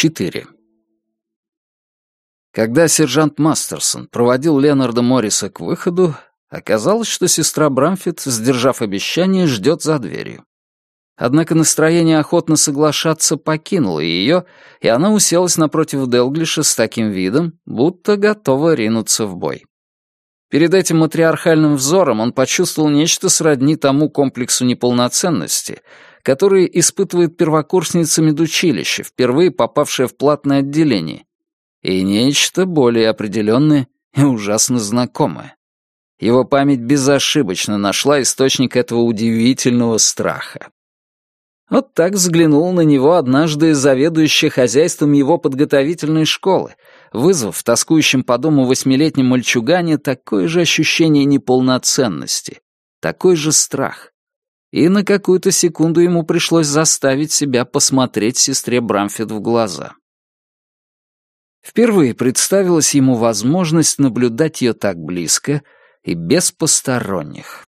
4. Когда сержант Мастерсон проводил Ленарда Морриса к выходу, оказалось, что сестра Брамфит, сдержав обещание, ждет за дверью. Однако настроение охотно соглашаться покинуло ее, и она уселась напротив Делглиша с таким видом, будто готова ринуться в бой. Перед этим матриархальным взором он почувствовал нечто сродни тому комплексу неполноценности, который испытывает первокурсница медучилища, впервые попавшая в платное отделение, и нечто более определенное и ужасно знакомое. Его память безошибочно нашла источник этого удивительного страха. Вот так взглянул на него однажды заведующая хозяйством его подготовительной школы, вызвав в тоскующем по дому восьмилетнем мальчугане такое же ощущение неполноценности, такой же страх. И на какую-то секунду ему пришлось заставить себя посмотреть сестре Брамфит в глаза. Впервые представилась ему возможность наблюдать ее так близко и без посторонних.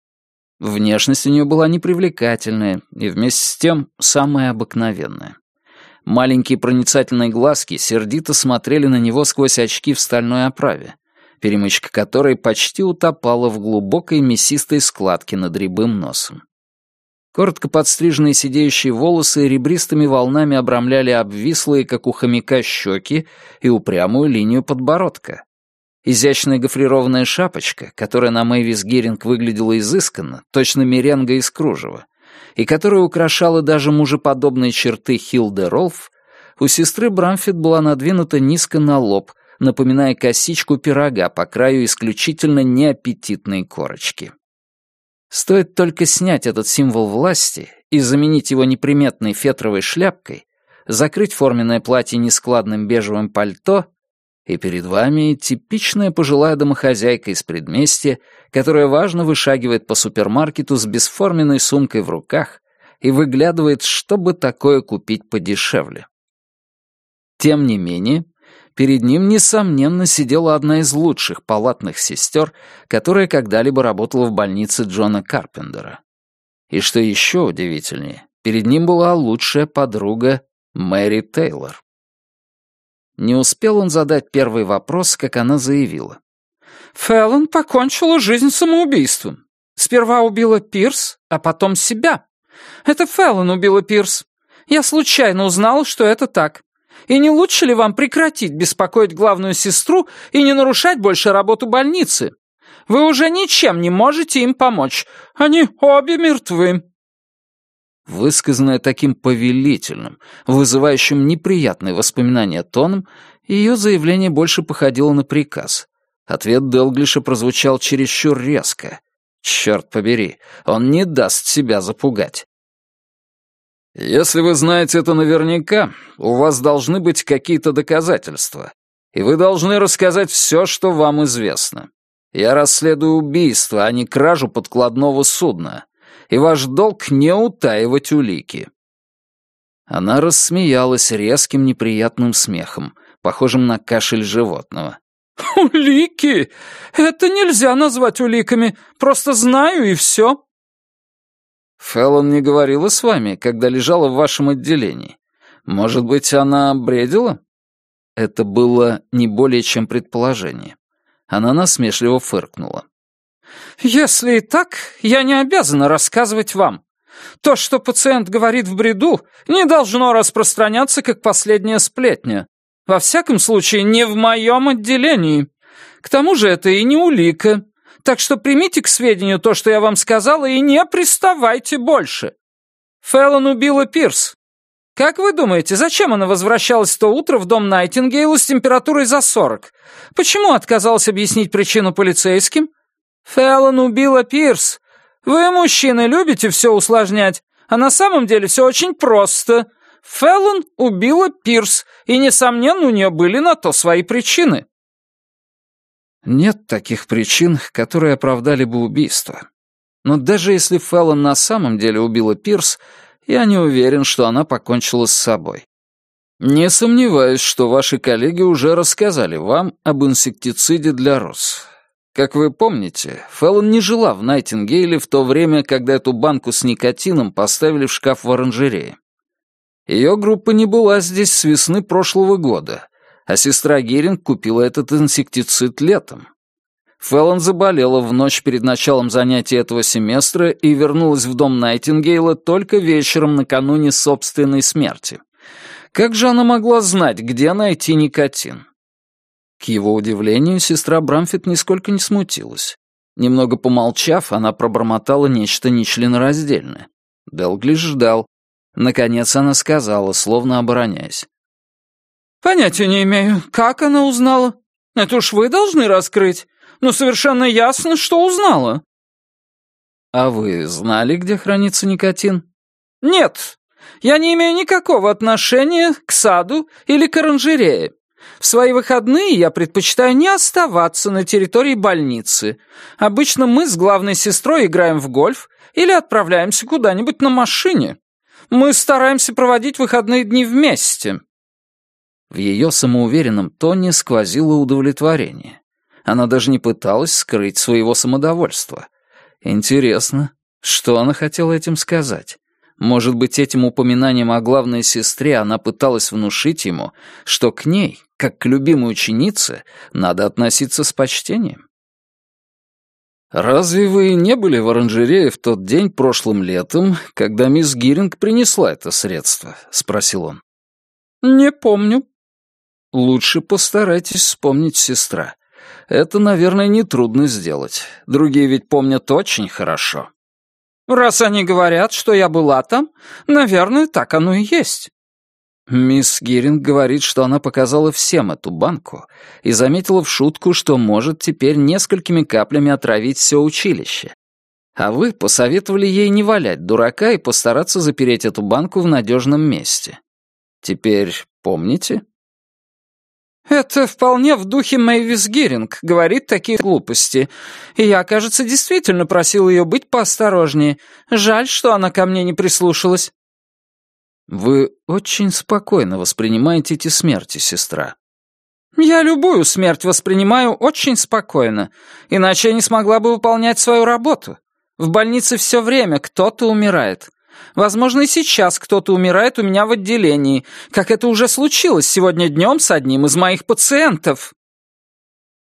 Внешность у нее была непривлекательная и вместе с тем самая обыкновенная. Маленькие проницательные глазки сердито смотрели на него сквозь очки в стальной оправе, перемычка которой почти утопала в глубокой мясистой складке над рябым носом. Коротко подстриженные сидеющие волосы ребристыми волнами обрамляли обвислые, как у хомяка, щеки и упрямую линию подбородка. Изящная гофрированная шапочка, которая на Мэйвис Геринг выглядела изысканно, точно меренга из кружева, и которая украшала даже мужеподобные черты Хилды Ролф, у сестры Брамфит была надвинута низко на лоб, напоминая косичку пирога по краю исключительно неаппетитной корочки. Стоит только снять этот символ власти и заменить его неприметной фетровой шляпкой, закрыть форменное платье нескладным бежевым пальто, и перед вами типичная пожилая домохозяйка из предместья, которая важно вышагивает по супермаркету с бесформенной сумкой в руках и выглядывает, чтобы такое купить подешевле. Тем не менее, Перед ним, несомненно, сидела одна из лучших палатных сестер, которая когда-либо работала в больнице Джона Карпендера. И что еще удивительнее, перед ним была лучшая подруга Мэри Тейлор. Не успел он задать первый вопрос, как она заявила. «Феллон покончила жизнь самоубийством. Сперва убила Пирс, а потом себя. Это Феллон убила Пирс. Я случайно узнала, что это так. И не лучше ли вам прекратить беспокоить главную сестру и не нарушать больше работу больницы? Вы уже ничем не можете им помочь. Они обе мертвы». Высказанная таким повелительным, вызывающим неприятные воспоминания тоном, ее заявление больше походило на приказ. Ответ Делглиша прозвучал чересчур резко. Черт побери, он не даст себя запугать. Если вы знаете это наверняка, у вас должны быть какие-то доказательства, и вы должны рассказать все, что вам известно. Я расследую убийство, а не кражу подкладного судна, и ваш долг не утаивать улики». Она рассмеялась резким неприятным смехом, похожим на кашель животного. «Улики? Это нельзя назвать уликами. Просто знаю и все. Феллон не говорила с вами, когда лежала в вашем отделении. Может быть, она бредила?» Это было не более чем предположение. Она насмешливо фыркнула. «Если и так, я не обязана рассказывать вам. То, что пациент говорит в бреду, не должно распространяться как последняя сплетня. Во всяком случае, не в моем отделении. К тому же это и не улика. Так что примите к сведению то, что я вам сказала, и не приставайте больше. Фэллон убила Пирс. Как вы думаете, зачем она возвращалась то утро в дом Найтингейла с температурой за сорок? Почему отказалась объяснить причину полицейским? Фэллон убила Пирс. Вы, мужчины, любите все усложнять, а на самом деле все очень просто. Фэллон убила Пирс, и, несомненно, у нее были на то свои причины. Нет таких причин, которые оправдали бы убийство. Но даже если Феллон на самом деле убила Пирс, я не уверен, что она покончила с собой. Не сомневаюсь, что ваши коллеги уже рассказали вам об инсектициде для роз. Как вы помните, Феллон не жила в Найтингейле в то время, когда эту банку с никотином поставили в шкаф в оранжерее. Ее группа не была здесь с весны прошлого года, а сестра Геринг купила этот инсектицид летом. Феллон заболела в ночь перед началом занятий этого семестра и вернулась в дом Найтингейла только вечером накануне собственной смерти. Как же она могла знать, где найти никотин? К его удивлению, сестра Брамфит нисколько не смутилась. Немного помолчав, она пробормотала нечто нечленораздельное. Делглиш ждал. Наконец она сказала, словно обороняясь. «Понятия не имею, как она узнала. Это уж вы должны раскрыть. Но совершенно ясно, что узнала». «А вы знали, где хранится никотин?» «Нет, я не имею никакого отношения к саду или к оранжерее. В свои выходные я предпочитаю не оставаться на территории больницы. Обычно мы с главной сестрой играем в гольф или отправляемся куда-нибудь на машине. Мы стараемся проводить выходные дни вместе». В ее самоуверенном тоне сквозило удовлетворение. Она даже не пыталась скрыть своего самодовольства. Интересно, что она хотела этим сказать? Может быть, этим упоминанием о главной сестре она пыталась внушить ему, что к ней, как к любимой ученице, надо относиться с почтением? «Разве вы не были в оранжерее в тот день прошлым летом, когда мисс Гиринг принесла это средство?» — спросил он. «Не помню». «Лучше постарайтесь вспомнить, сестра. Это, наверное, нетрудно сделать. Другие ведь помнят очень хорошо». «Раз они говорят, что я была там, наверное, так оно и есть». Мисс Гиринг говорит, что она показала всем эту банку и заметила в шутку, что может теперь несколькими каплями отравить все училище. А вы посоветовали ей не валять дурака и постараться запереть эту банку в надежном месте. Теперь помните? «Это вполне в духе Мэйвис Гиринг, говорит такие глупости. И я, кажется, действительно просил ее быть поосторожнее. Жаль, что она ко мне не прислушалась». «Вы очень спокойно воспринимаете эти смерти, сестра». «Я любую смерть воспринимаю очень спокойно, иначе я не смогла бы выполнять свою работу. В больнице все время кто-то умирает. Возможно, и сейчас кто-то умирает у меня в отделении, как это уже случилось сегодня днем с одним из моих пациентов».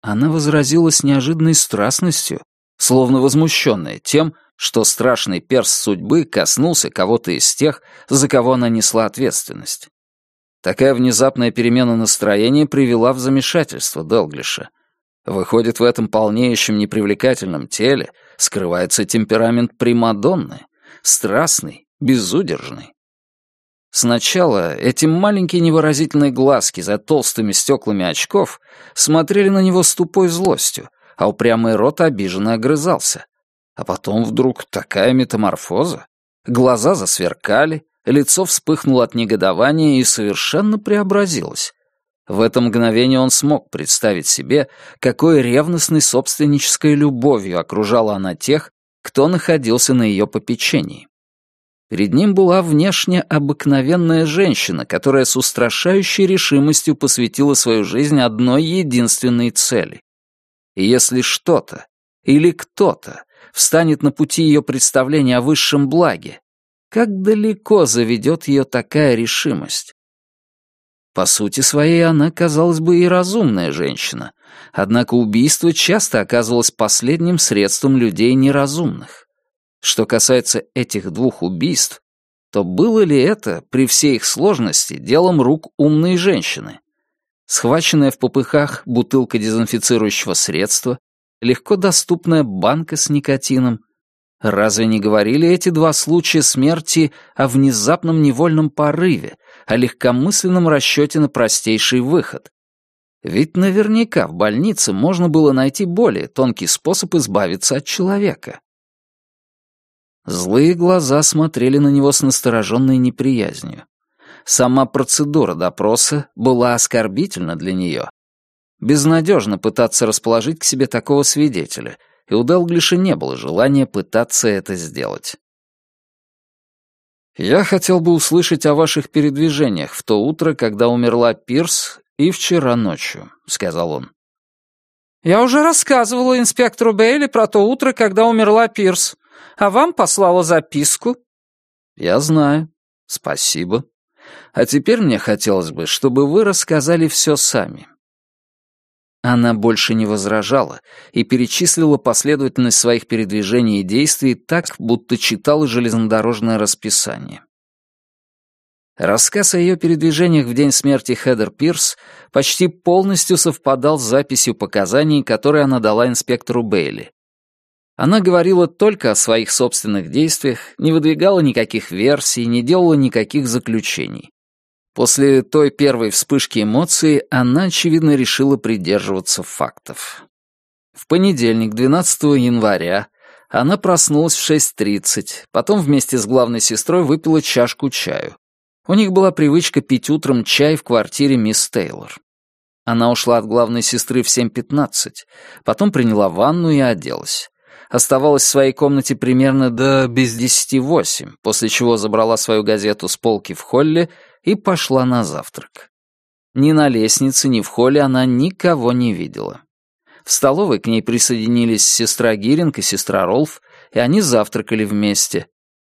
Она возразила с неожиданной страстностью, словно возмущенная тем, что страшный перс судьбы коснулся кого-то из тех, за кого она несла ответственность. Такая внезапная перемена настроения привела в замешательство Делглиша. Выходит, в этом полнеющем непривлекательном теле скрывается темперамент Примадонны, страстный, безудержный. Сначала эти маленькие невыразительные глазки за толстыми стеклами очков смотрели на него с тупой злостью, а упрямый рот обиженно огрызался. А потом вдруг такая метаморфоза. Глаза засверкали, лицо вспыхнуло от негодования и совершенно преобразилось. В это мгновение он смог представить себе, какой ревностной собственнической любовью окружала она тех, кто находился на ее попечении. Перед ним была внешне обыкновенная женщина, которая с устрашающей решимостью посвятила свою жизнь одной единственной цели. И если что-то или кто-то встанет на пути ее представления о высшем благе, как далеко заведет ее такая решимость? По сути своей она, казалось бы, и разумная женщина, однако убийство часто оказывалось последним средством людей неразумных. Что касается этих двух убийств, то было ли это, при всей их сложности, делом рук умной женщины? Схваченная в попыхах бутылка дезинфицирующего средства, легко доступная банка с никотином. Разве не говорили эти два случая смерти о внезапном невольном порыве, о легкомысленном расчете на простейший выход? Ведь наверняка в больнице можно было найти более тонкий способ избавиться от человека. Злые глаза смотрели на него с настороженной неприязнью. Сама процедура допроса была оскорбительна для нее. Безнадежно пытаться расположить к себе такого свидетеля, и у Делглиша не было желания пытаться это сделать. «Я хотел бы услышать о ваших передвижениях в то утро, когда умерла Пирс, и вчера ночью», — сказал он. «Я уже рассказывала инспектору Бейли про то утро, когда умерла Пирс», а вам послала записку». «Я знаю. Спасибо. А теперь мне хотелось бы, чтобы вы рассказали все сами». Она больше не возражала и перечислила последовательность своих передвижений и действий так, будто читала железнодорожное расписание. Рассказ о ее передвижениях в день смерти Хедер Пирс почти полностью совпадал с записью показаний, которые она дала инспектору Бейли. Она говорила только о своих собственных действиях, не выдвигала никаких версий, не делала никаких заключений. После той первой вспышки эмоций она, очевидно, решила придерживаться фактов. В понедельник, 12 января, она проснулась в 6.30, потом вместе с главной сестрой выпила чашку чаю. У них была привычка пить утром чай в квартире мисс Тейлор. Она ушла от главной сестры в 7.15, потом приняла ванну и оделась. Оставалась в своей комнате примерно до без десяти восемь, после чего забрала свою газету с полки в холле и пошла на завтрак. Ни на лестнице, ни в холле она никого не видела. В столовой к ней присоединились сестра Гиринг и сестра Ролф, и они завтракали вместе.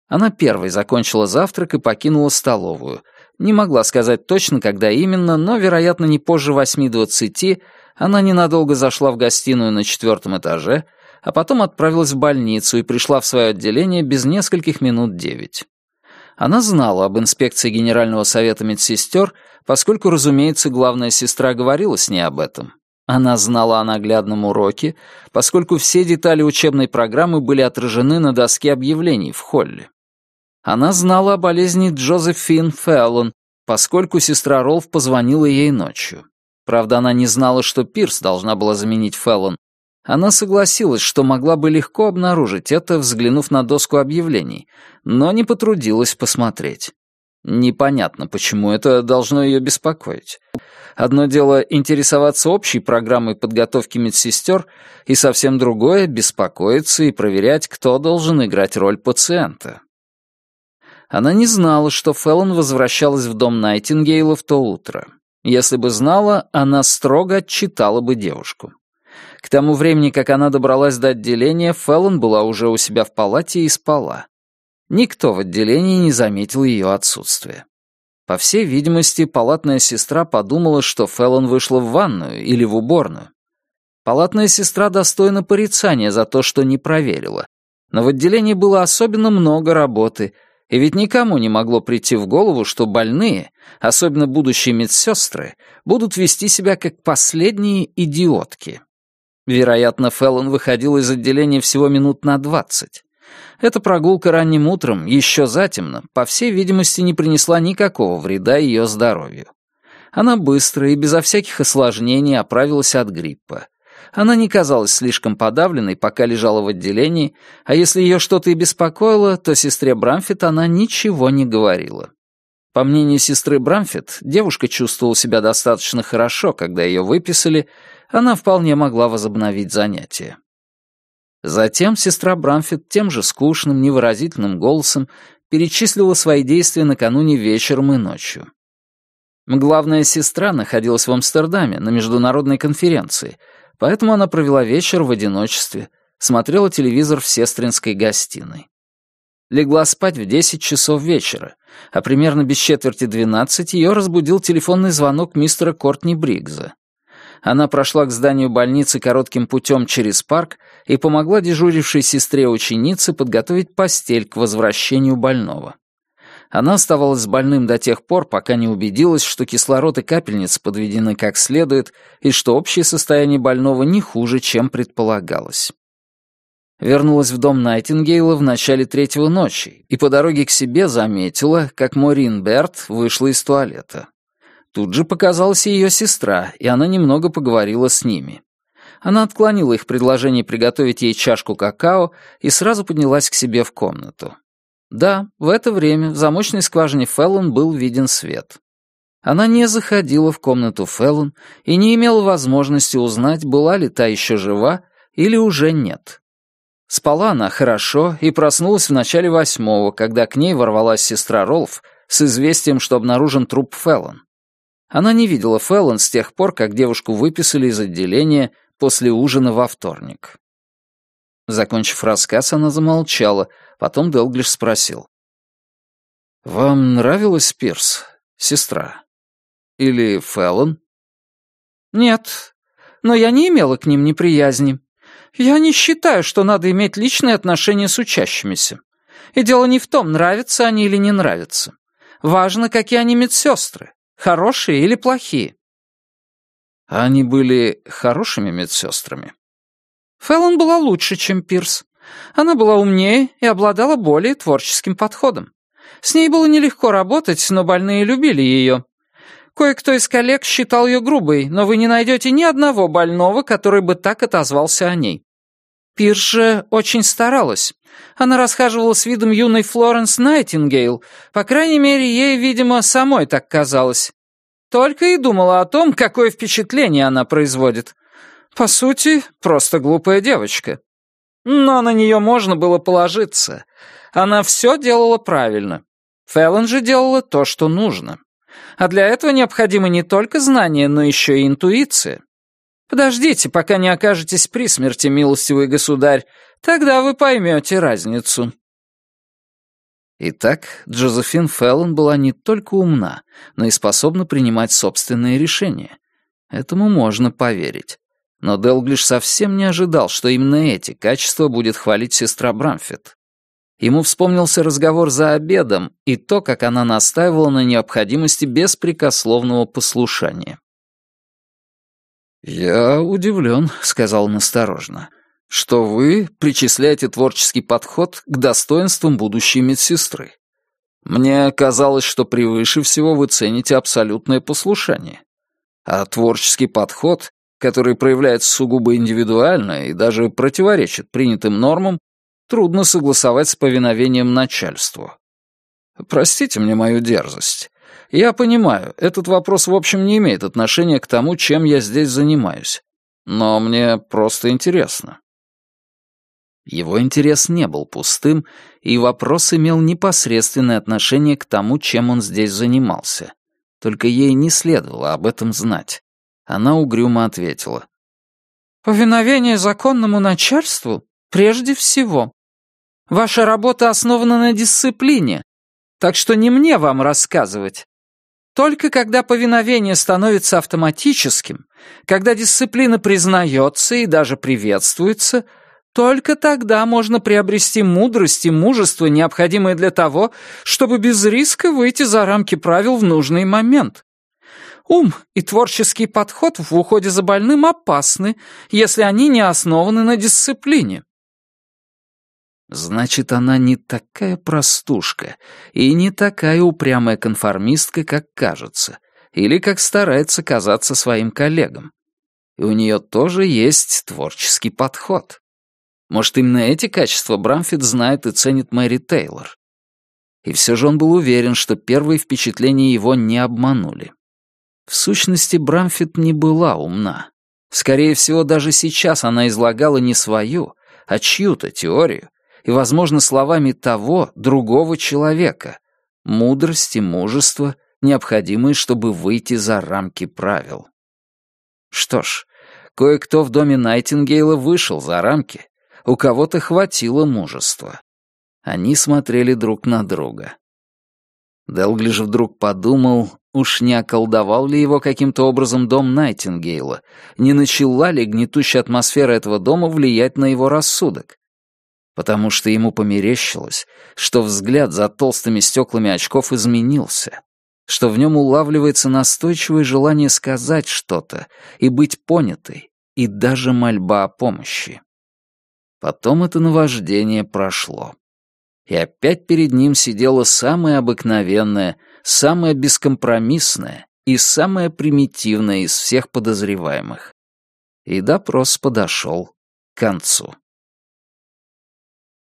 Она первой закончила завтрак и покинула столовую. Не могла сказать точно, когда именно, но, вероятно, не позже восьми двадцати она ненадолго зашла в гостиную на четвертом этаже, а потом отправилась в больницу и пришла в свое отделение без нескольких минут девять. Она знала об инспекции Генерального совета медсестер, поскольку, разумеется, главная сестра говорила с ней об этом. Она знала о наглядном уроке, поскольку все детали учебной программы были отражены на доске объявлений в холле. Она знала о болезни Джозефин Феллон, поскольку сестра Ролф позвонила ей ночью. Правда, она не знала, что Пирс должна была заменить Феллон. Она согласилась, что могла бы легко обнаружить это, взглянув на доску объявлений, но не потрудилась посмотреть. Непонятно, почему это должно ее беспокоить. Одно дело интересоваться общей программой подготовки медсестер, и совсем другое — беспокоиться и проверять, кто должен играть роль пациента. Она не знала, что Феллон возвращалась в дом Найтингейла в то утро. Если бы знала, она строго отчитала бы девушку. К тому времени, как она добралась до отделения, Феллон была уже у себя в палате и спала. Никто в отделении не заметил ее отсутствия. По всей видимости, палатная сестра подумала, что Феллон вышла в ванную или в уборную. Палатная сестра достойна порицания за то, что не проверила. Но в отделении было особенно много работы — и ведь никому не могло прийти в голову, что больные, особенно будущие медсестры, будут вести себя как последние идиотки. Вероятно, Феллон выходил из отделения всего минут на двадцать. Эта прогулка ранним утром, еще затемно, по всей видимости, не принесла никакого вреда ее здоровью. Она быстро и безо всяких осложнений оправилась от гриппа. Она не казалась слишком подавленной, пока лежала в отделении, а если ее что-то и беспокоило, то сестре Брамфит она ничего не говорила. По мнению сестры Брамфит, девушка чувствовала себя достаточно хорошо, когда ее выписали, она вполне могла возобновить занятия. Затем сестра Брамфит тем же скучным, невыразительным голосом перечислила свои действия накануне вечером и ночью. Главная сестра находилась в Амстердаме на международной конференции — Поэтому она провела вечер в одиночестве, смотрела телевизор в сестринской гостиной. Легла спать в 10 часов вечера, а примерно без четверти 12 ее разбудил телефонный звонок мистера Кортни Бригза. Она прошла к зданию больницы коротким путем через парк и помогла дежурившей сестре-ученице подготовить постель к возвращению больного. Она оставалась с больным до тех пор, пока не убедилась, что кислород и капельницы подведены как следует и что общее состояние больного не хуже, чем предполагалось. Вернулась в дом Найтингейла в начале третьего ночи и по дороге к себе заметила, как Морин Берт вышла из туалета. Тут же показалась ее сестра, и она немного поговорила с ними. Она отклонила их предложение приготовить ей чашку какао и сразу поднялась к себе в комнату. Да, в это время в замочной скважине Феллон был виден свет. Она не заходила в комнату Феллон и не имела возможности узнать, была ли та еще жива или уже нет. Спала она хорошо и проснулась в начале восьмого, когда к ней ворвалась сестра Ролф с известием, что обнаружен труп Феллон. Она не видела Феллон с тех пор, как девушку выписали из отделения после ужина во вторник. Закончив рассказ, она замолчала, потом Делглиш спросил. «Вам нравилась Пирс? Сестра. Или Феллон? Нет, но я не имела к ним неприязни. Я не считаю, что надо иметь личные отношения с учащимися. И дело не в том, нравятся они или не нравятся. Важно, какие они медсестры, хорошие или плохие. Они были хорошими медсестрами? Феллон была лучше, чем Пирс. Она была умнее и обладала более творческим подходом. С ней было нелегко работать, но больные любили ее. Кое-кто из коллег считал ее грубой, но вы не найдете ни одного больного, который бы так отозвался о ней. Пирс же очень старалась. Она расхаживала с видом юной Флоренс Найтингейл. По крайней мере, ей, видимо, самой так казалось. Только и думала о том, какое впечатление она производит. По сути, просто глупая девочка. Но на нее можно было положиться. Она все делала правильно. Фэллон же делала то, что нужно. А для этого необходимо не только знание, но еще и интуиция. Подождите, пока не окажетесь при смерти, милостивый государь, тогда вы поймете разницу. Итак, Джозефин Феллон была не только умна, но и способна принимать собственные решения. Этому можно поверить. Но Делглиш совсем не ожидал, что именно эти качества будет хвалить сестра Брамфет. Ему вспомнился разговор за обедом и то, как она настаивала на необходимости беспрекословного послушания. «Я удивлен», — сказал он осторожно что вы причисляете творческий подход к достоинствам будущей медсестры. Мне казалось, что превыше всего вы цените абсолютное послушание. А творческий подход, который проявляется сугубо индивидуально и даже противоречит принятым нормам, трудно согласовать с повиновением начальству. Простите мне мою дерзость. Я понимаю, этот вопрос в общем не имеет отношения к тому, чем я здесь занимаюсь. Но мне просто интересно. Его интерес не был пустым, и вопрос имел непосредственное отношение к тому, чем он здесь занимался. Только ей не следовало об этом знать. Она угрюмо ответила. «Повиновение законному начальству прежде всего. Ваша работа основана на дисциплине, так что не мне вам рассказывать. Только когда повиновение становится автоматическим, когда дисциплина признается и даже приветствуется — только тогда можно приобрести мудрость и мужество, необходимые для того, чтобы без риска выйти за рамки правил в нужный момент. Ум и творческий подход в уходе за больным опасны, если они не основаны на дисциплине. Значит, она не такая простушка и не такая упрямая конформистка, как кажется, или как старается казаться своим коллегам. И у нее тоже есть творческий подход. Может, именно эти качества Брамфит знает и ценит Мэри Тейлор. И все же он был уверен, что первые впечатления его не обманули. В сущности, Брамфит не была умна. Скорее всего, даже сейчас она излагала не свою, а чью-то теорию, и, возможно, словами того, другого человека. Мудрость и мужество, необходимые, чтобы выйти за рамки правил. Что ж, кое-кто в доме Найтингейла вышел за рамки, у кого-то хватило мужества. Они смотрели друг на друга. Делглиш вдруг подумал, уж не околдовал ли его каким-то образом дом Найтингейла, не начала ли гнетущая атмосфера этого дома влиять на его рассудок. Потому что ему померещилось, что взгляд за толстыми стеклами очков изменился, что в нем улавливается настойчивое желание сказать что-то и быть понятой, и даже мольба о помощи. Потом это наваждение прошло. И опять перед ним сидела самая обыкновенная, самая бескомпромиссная и самая примитивная из всех подозреваемых. И допрос подошел к концу.